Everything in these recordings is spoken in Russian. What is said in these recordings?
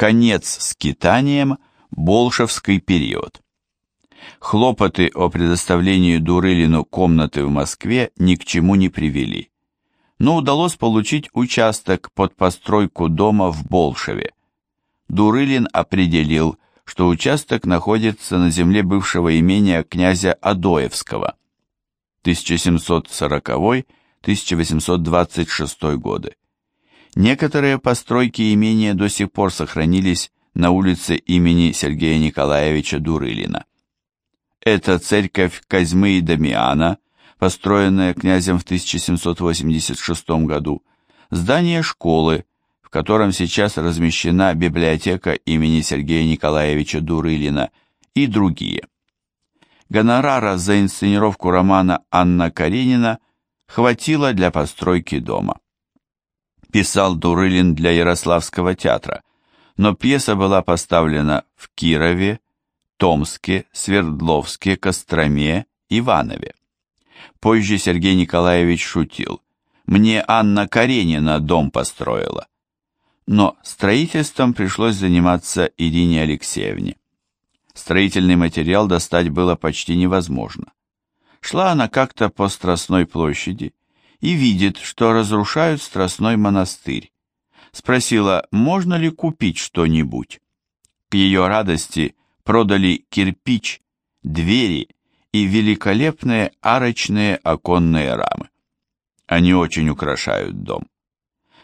Конец скитанием, Болшевский период. Хлопоты о предоставлении Дурылину комнаты в Москве ни к чему не привели. Но удалось получить участок под постройку дома в Болшеве. Дурылин определил, что участок находится на земле бывшего имения князя Адоевского. 1740-1826 годы. Некоторые постройки имения до сих пор сохранились на улице имени Сергея Николаевича Дурылина. Это церковь Козьмы и Дамиана, построенная князем в 1786 году, здание школы, в котором сейчас размещена библиотека имени Сергея Николаевича Дурылина и другие. Гонорара за инсценировку романа Анна Каренина хватило для постройки дома. Писал Дурылин для Ярославского театра, но пьеса была поставлена в Кирове, Томске, Свердловске, Костроме, Иванове. Позже Сергей Николаевич шутил. «Мне Анна Каренина дом построила». Но строительством пришлось заниматься Ирине Алексеевне. Строительный материал достать было почти невозможно. Шла она как-то по Страстной площади и видит, что разрушают Страстной монастырь. Спросила, можно ли купить что-нибудь. К ее радости продали кирпич, двери и великолепные арочные оконные рамы. Они очень украшают дом.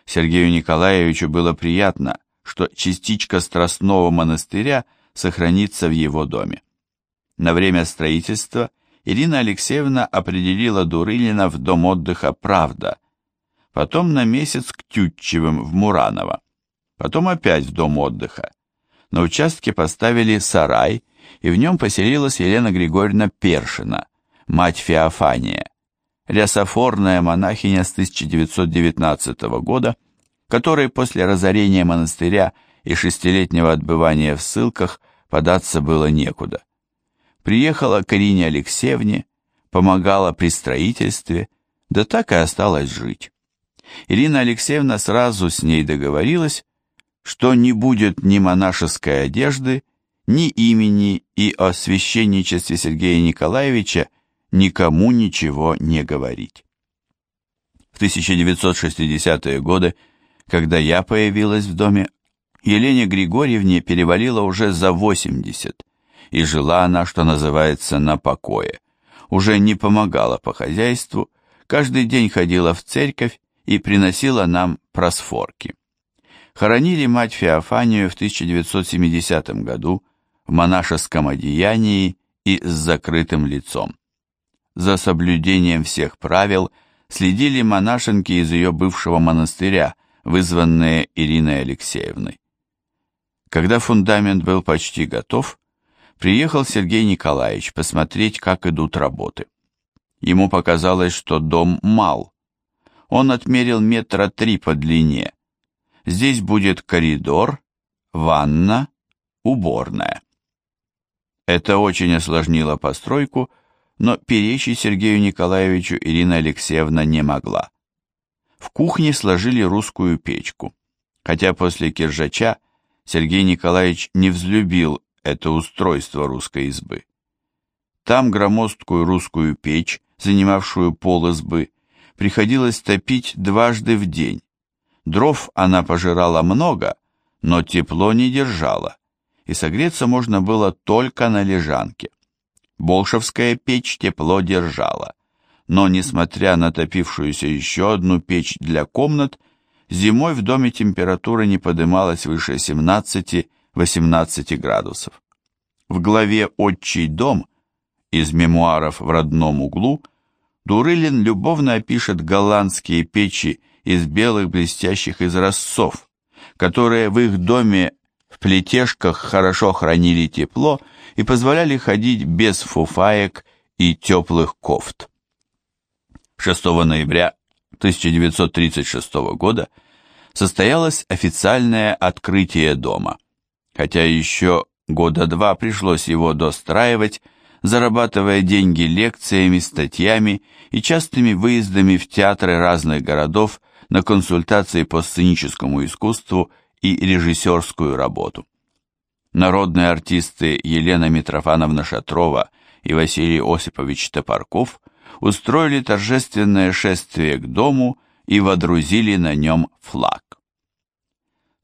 Сергею Николаевичу было приятно, что частичка Страстного монастыря сохранится в его доме. На время строительства Ирина Алексеевна определила Дурылина в дом отдыха «Правда», потом на месяц к Тютчевым в Мураново, потом опять в дом отдыха, на участке поставили сарай, и в нем поселилась Елена Григорьевна Першина, мать Феофания, рясофорная монахиня с 1919 года, которой после разорения монастыря и шестилетнего отбывания в ссылках податься было некуда. Приехала к Ирине Алексеевне, помогала при строительстве, да так и осталась жить. Ирина Алексеевна сразу с ней договорилась, что не будет ни монашеской одежды, ни имени и о священничестве Сергея Николаевича никому ничего не говорить. В 1960-е годы, когда я появилась в доме, Елене Григорьевне перевалило уже за 80, и жила она, что называется, на покое. Уже не помогала по хозяйству, каждый день ходила в церковь и приносила нам просфорки хоронили мать Феофанию в 1970 году в монашеском одеянии и с закрытым лицом. За соблюдением всех правил следили монашенки из ее бывшего монастыря, вызванные Ириной Алексеевной. Когда фундамент был почти готов, приехал Сергей Николаевич посмотреть, как идут работы. Ему показалось, что дом мал. Он отмерил метра три по длине, Здесь будет коридор, ванна, уборная. Это очень осложнило постройку, но перечить Сергею Николаевичу Ирина Алексеевна не могла. В кухне сложили русскую печку, хотя после киржача Сергей Николаевич не взлюбил это устройство русской избы. Там громоздкую русскую печь, занимавшую пол избы, приходилось топить дважды в день, Дров она пожирала много, но тепло не держала, и согреться можно было только на лежанке. Болшевская печь тепло держала, но, несмотря на топившуюся еще одну печь для комнат, зимой в доме температура не подымалась выше 17-18 градусов. В главе «Отчий дом» из мемуаров в родном углу Дурылин любовно опишет голландские печи из белых блестящих изразцов, которые в их доме в плетешках хорошо хранили тепло и позволяли ходить без фуфаек и теплых кофт. 6 ноября 1936 года состоялось официальное открытие дома, хотя еще года два пришлось его достраивать, зарабатывая деньги лекциями, статьями и частыми выездами в театры разных городов на консультации по сценическому искусству и режиссерскую работу. Народные артисты Елена Митрофановна Шатрова и Василий Осипович Топорков устроили торжественное шествие к дому и водрузили на нем флаг.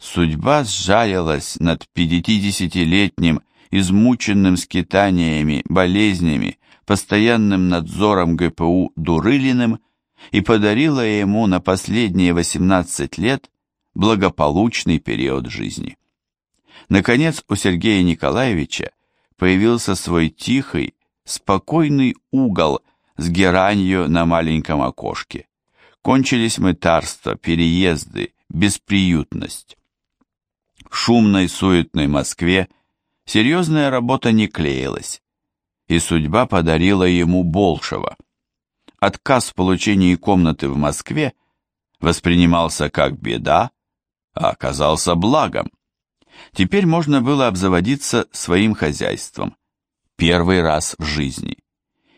Судьба сжалилась над пятидесятилетним, измученным скитаниями, болезнями, постоянным надзором ГПУ Дурылиным и подарила ему на последние 18 лет благополучный период жизни. Наконец у Сергея Николаевича появился свой тихий, спокойный угол с геранью на маленьком окошке. Кончились мытарства, переезды, бесприютность. Шумной, суетной Москве серьезная работа не клеилась, и судьба подарила ему большего. Отказ в получении комнаты в Москве воспринимался как беда, а оказался благом. Теперь можно было обзаводиться своим хозяйством. Первый раз в жизни.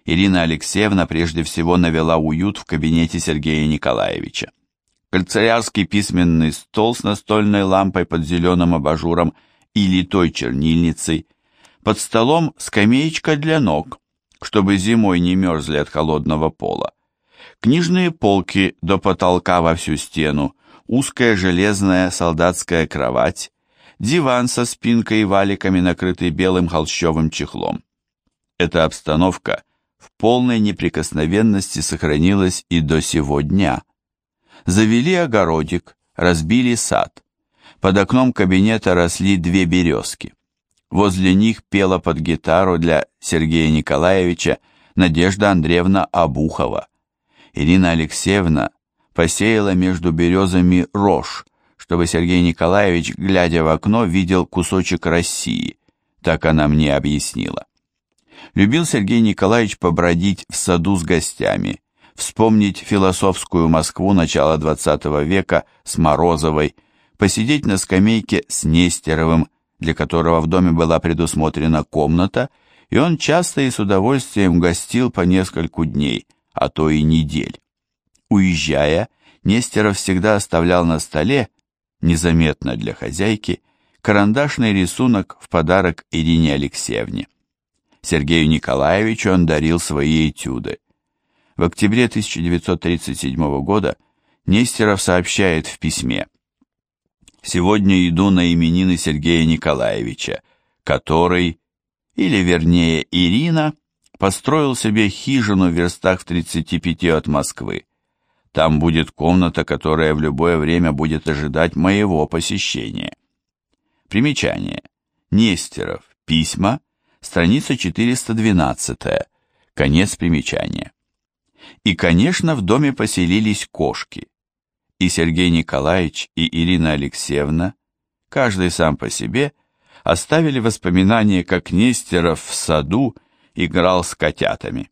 Ирина Алексеевна прежде всего навела уют в кабинете Сергея Николаевича. Канцелярский письменный стол с настольной лампой под зеленым абажуром и литой чернильницей, под столом скамеечка для ног, чтобы зимой не мерзли от холодного пола, книжные полки до потолка во всю стену, узкая железная солдатская кровать, диван со спинкой и валиками, накрытый белым холщовым чехлом. Эта обстановка в полной неприкосновенности сохранилась и до сего дня. Завели огородик, разбили сад. Под окном кабинета росли две березки. Возле них пела под гитару для Сергея Николаевича Надежда Андреевна Абухова. Ирина Алексеевна посеяла между березами рожь, чтобы Сергей Николаевич, глядя в окно, видел кусочек России, так она мне объяснила. Любил Сергей Николаевич побродить в саду с гостями, вспомнить философскую Москву начала XX века с Морозовой, посидеть на скамейке с Нестеровым, для которого в доме была предусмотрена комната, и он часто и с удовольствием гостил по нескольку дней, а то и недель. Уезжая, Нестеров всегда оставлял на столе, незаметно для хозяйки, карандашный рисунок в подарок Ирине Алексеевне. Сергею Николаевичу он дарил свои этюды. В октябре 1937 года Нестеров сообщает в письме «Сегодня иду на именины Сергея Николаевича, который, или вернее Ирина, построил себе хижину в верстах в 35 от Москвы. Там будет комната, которая в любое время будет ожидать моего посещения. Примечание. Нестеров. Письма. Страница 412. Конец примечания. И, конечно, в доме поселились кошки. И Сергей Николаевич, и Ирина Алексеевна, каждый сам по себе, оставили воспоминания, как Нестеров в саду играл с котятами.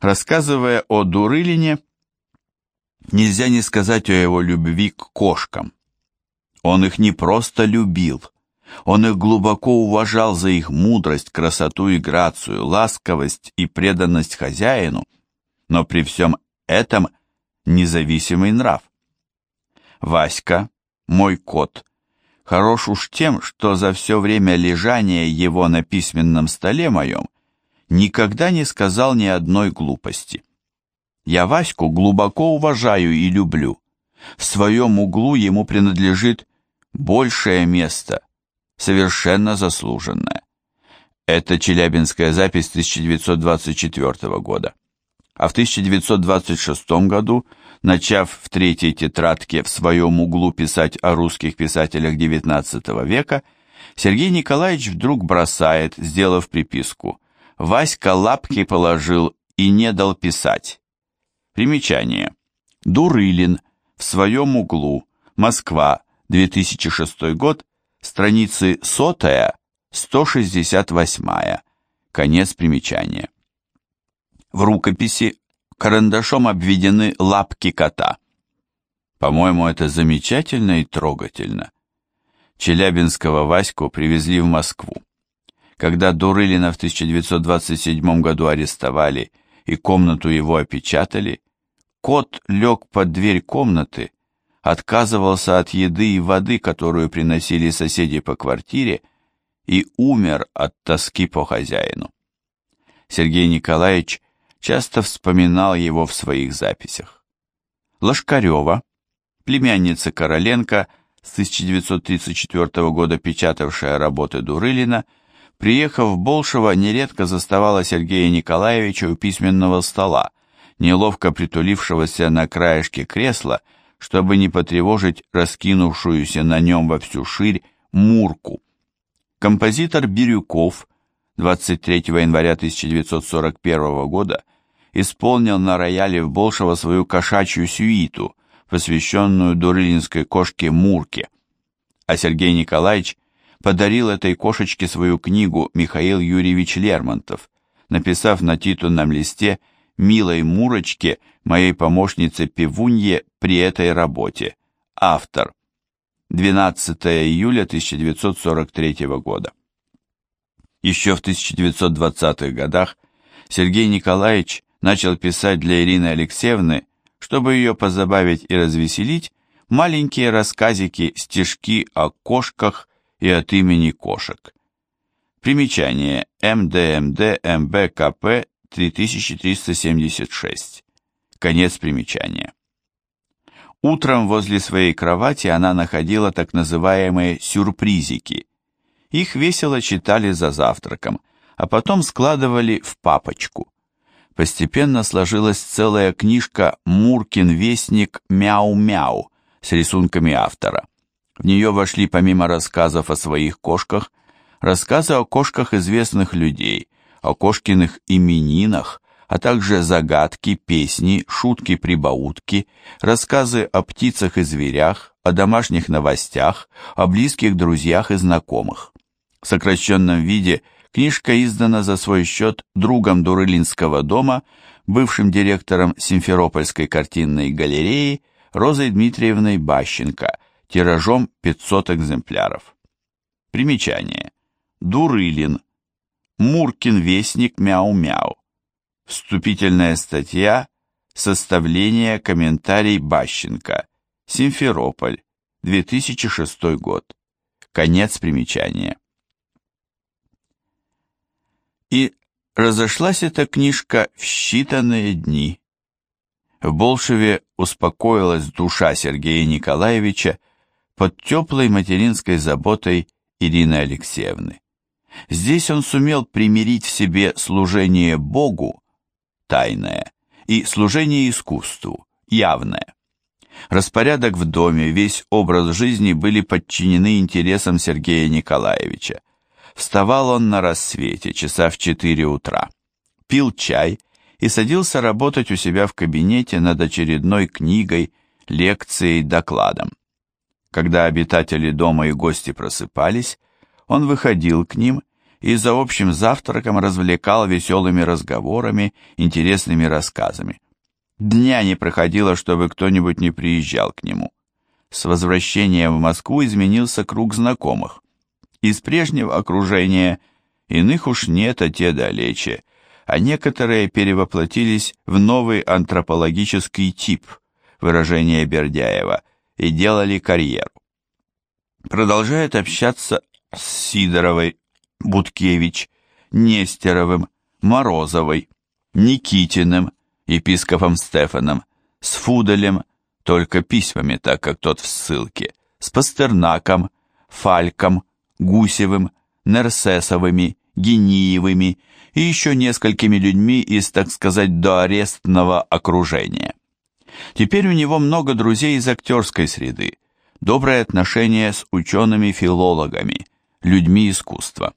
Рассказывая о Дурылине, Нельзя не сказать о его любви к кошкам. Он их не просто любил, он их глубоко уважал за их мудрость, красоту и грацию, ласковость и преданность хозяину, но при всем этом независимый нрав. Васька, мой кот, хорош уж тем, что за все время лежания его на письменном столе моем никогда не сказал ни одной глупости. Я Ваську глубоко уважаю и люблю. В своем углу ему принадлежит большее место, совершенно заслуженное. Это челябинская запись 1924 года. А в 1926 году, начав в третьей тетрадке в своем углу писать о русских писателях XIX века, Сергей Николаевич вдруг бросает, сделав приписку «Васька лапки положил и не дал писать». Примечание. Дурылин. В своем углу. Москва. 2006 год. Страницы 100 168 Конец примечания. В рукописи карандашом обведены лапки кота. По-моему, это замечательно и трогательно. Челябинского Ваську привезли в Москву. Когда Дурылина в 1927 году арестовали и комнату его опечатали, кот лег под дверь комнаты, отказывался от еды и воды, которую приносили соседи по квартире, и умер от тоски по хозяину. Сергей Николаевич часто вспоминал его в своих записях. Лошкарева, племянница Короленко, с 1934 года печатавшая работы Дурылина, приехав в Болшево, нередко заставала Сергея Николаевича у письменного стола, неловко притулившегося на краешке кресла, чтобы не потревожить раскинувшуюся на нем во всю ширь Мурку. Композитор Бирюков 23 января 1941 года исполнил на рояле в Болшево свою кошачью сюиту, посвященную дурылинской кошке Мурке. А Сергей Николаевич подарил этой кошечке свою книгу Михаил Юрьевич Лермонтов, написав на титульном листе «Милой Мурочке, моей помощнице Певунье при этой работе. Автор. 12 июля 1943 года». Еще в 1920-х годах Сергей Николаевич начал писать для Ирины Алексеевны, чтобы ее позабавить и развеселить, маленькие рассказики, стишки о кошках и от имени кошек. Примечание МДМД МБКП 3376. Конец примечания. Утром возле своей кровати она находила так называемые сюрпризики. Их весело читали за завтраком, а потом складывали в папочку. Постепенно сложилась целая книжка «Муркин вестник Мяу-Мяу» с рисунками автора. В нее вошли помимо рассказов о своих кошках, рассказы о кошках известных людей, о кошкиных именинах, а также загадки, песни, шутки-прибаутки, рассказы о птицах и зверях, о домашних новостях, о близких друзьях и знакомых. В сокращенном виде книжка издана за свой счет другом Дурылинского дома, бывшим директором Симферопольской картинной галереи Розой Дмитриевной Бащенко – тиражом 500 экземпляров. Примечание. Дурылин. Муркин вестник Мяу-Мяу. Вступительная статья. Составление комментарий Бащенко. Симферополь. 2006 год. Конец примечания. И разошлась эта книжка в считанные дни. В Болшеве успокоилась душа Сергея Николаевича, под теплой материнской заботой Ирины Алексеевны. Здесь он сумел примирить в себе служение Богу, тайное, и служение искусству, явное. Распорядок в доме, весь образ жизни были подчинены интересам Сергея Николаевича. Вставал он на рассвете, часа в четыре утра, пил чай и садился работать у себя в кабинете над очередной книгой, лекцией, докладом. Когда обитатели дома и гости просыпались, он выходил к ним и за общим завтраком развлекал веселыми разговорами, интересными рассказами. Дня не проходило, чтобы кто-нибудь не приезжал к нему. С возвращением в Москву изменился круг знакомых. Из прежнего окружения иных уж нет, а те далече, а некоторые перевоплотились в новый антропологический тип, выражение Бердяева – и делали карьеру. Продолжает общаться с Сидоровой, Буткевич, Нестеровым, Морозовой, Никитиным, епископом Стефаном, с Фуделем, только письмами, так как тот в ссылке, с Пастернаком, Фальком, Гусевым, Нерсесовыми, Гениевыми и еще несколькими людьми из, так сказать, доарестного окружения. Теперь у него много друзей из актерской среды, добрые отношения с учеными-филологами, людьми искусства.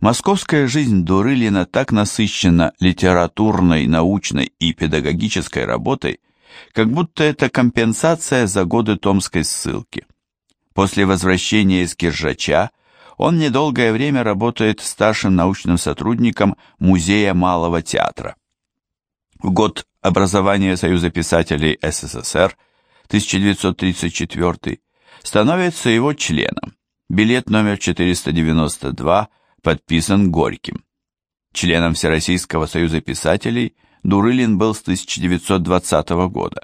Московская жизнь Дурылина так насыщена литературной, научной и педагогической работой, как будто это компенсация за годы томской ссылки. После возвращения из Киржача он недолгое время работает старшим научным сотрудником Музея Малого театра. В год образования Союза писателей СССР 1934 становится его членом. Билет номер 492 подписан Горьким. Членом Всероссийского союза писателей Дурылин был с 1920 года.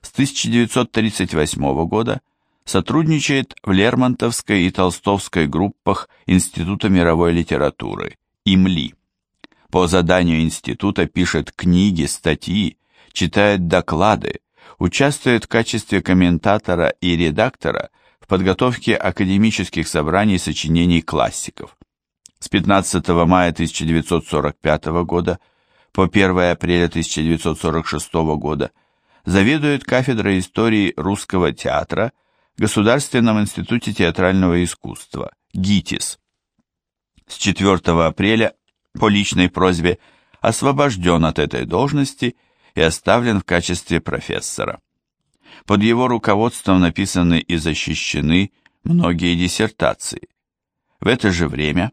С 1938 года сотрудничает в Лермонтовской и Толстовской группах Института мировой литературы, ИМЛИ. По заданию института пишет книги, статьи, читает доклады, участвует в качестве комментатора и редактора в подготовке академических собраний сочинений классиков. С 15 мая 1945 года по 1 апреля 1946 года заведует кафедрой истории русского театра Государственном институте театрального искусства, ГИТИС. С 4 апреля по личной просьбе освобожден от этой должности и оставлен в качестве профессора. Под его руководством написаны и защищены многие диссертации. В это же время,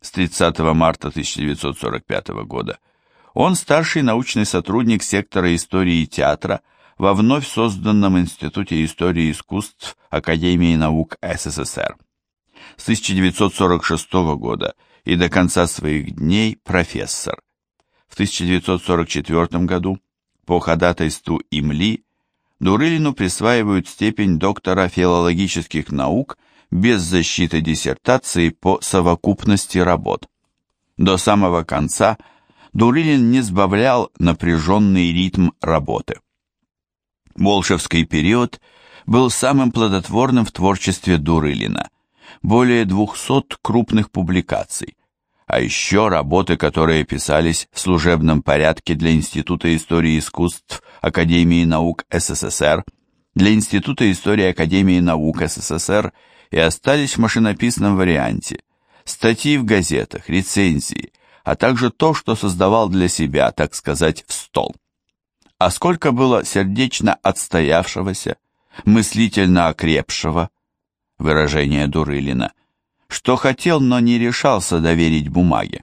с 30 марта 1945 года, он старший научный сотрудник сектора истории театра во вновь созданном Институте истории искусств Академии наук СССР. С 1946 года и до конца своих дней профессор. В 1944 году по ходатайству Имли Дурылину присваивают степень доктора филологических наук без защиты диссертации по совокупности работ. До самого конца Дурылин не сбавлял напряженный ритм работы. Волшевский период был самым плодотворным в творчестве Дурылина. Более 200 крупных публикаций, а еще работы, которые писались в служебном порядке для Института истории искусств Академии наук СССР, для Института истории Академии наук СССР и остались в машинописном варианте. Статьи в газетах, рецензии, а также то, что создавал для себя, так сказать, в стол. А сколько было сердечно отстоявшегося, мыслительно окрепшего, выражение Дурылина, что хотел, но не решался доверить бумаге.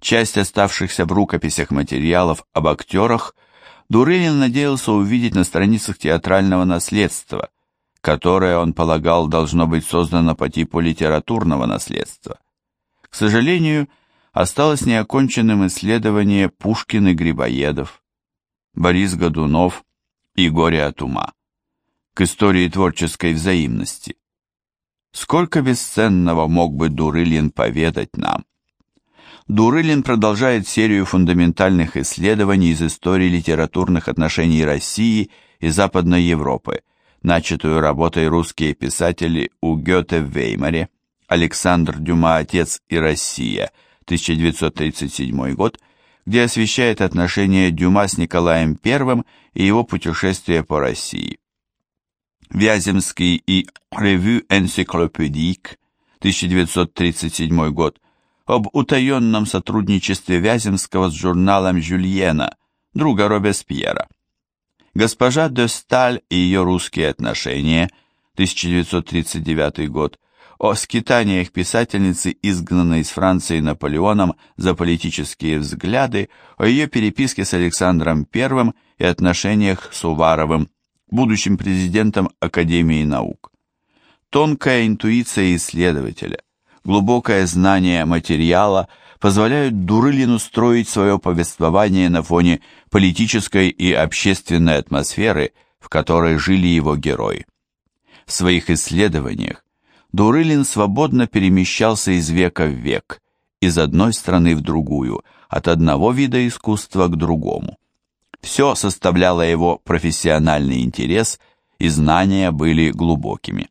Часть оставшихся в рукописях материалов об актерах Дурылин надеялся увидеть на страницах театрального наследства, которое, он полагал, должно быть создано по типу литературного наследства. К сожалению, осталось неоконченным исследование Пушкин и Грибоедов, Борис Годунов и Горе от ума к истории творческой взаимности. Сколько бесценного мог бы Дурылин поведать нам? Дурылин продолжает серию фундаментальных исследований из истории литературных отношений России и Западной Европы, начатую работой русские писатели у Гёте в Веймаре, Александр Дюма «Отец и Россия», 1937 год, где освещает отношения Дюма с Николаем I и его путешествие по России. Вяземский и Revue encyclopédique, 1937 год, об утаенном сотрудничестве Вяземского с журналом Жюльена, друга Робеспьера. Госпожа де Сталь и ее русские отношения, 1939 год, о скитаниях писательницы, изгнанной из Франции Наполеоном за политические взгляды, о ее переписке с Александром I и отношениях с Уваровым, будущим президентом Академии наук. Тонкая интуиция исследователя, глубокое знание материала позволяют Дурылину строить свое повествование на фоне политической и общественной атмосферы, в которой жили его герои. В своих исследованиях Дурылин свободно перемещался из века в век, из одной страны в другую, от одного вида искусства к другому. Все составляло его профессиональный интерес, и знания были глубокими.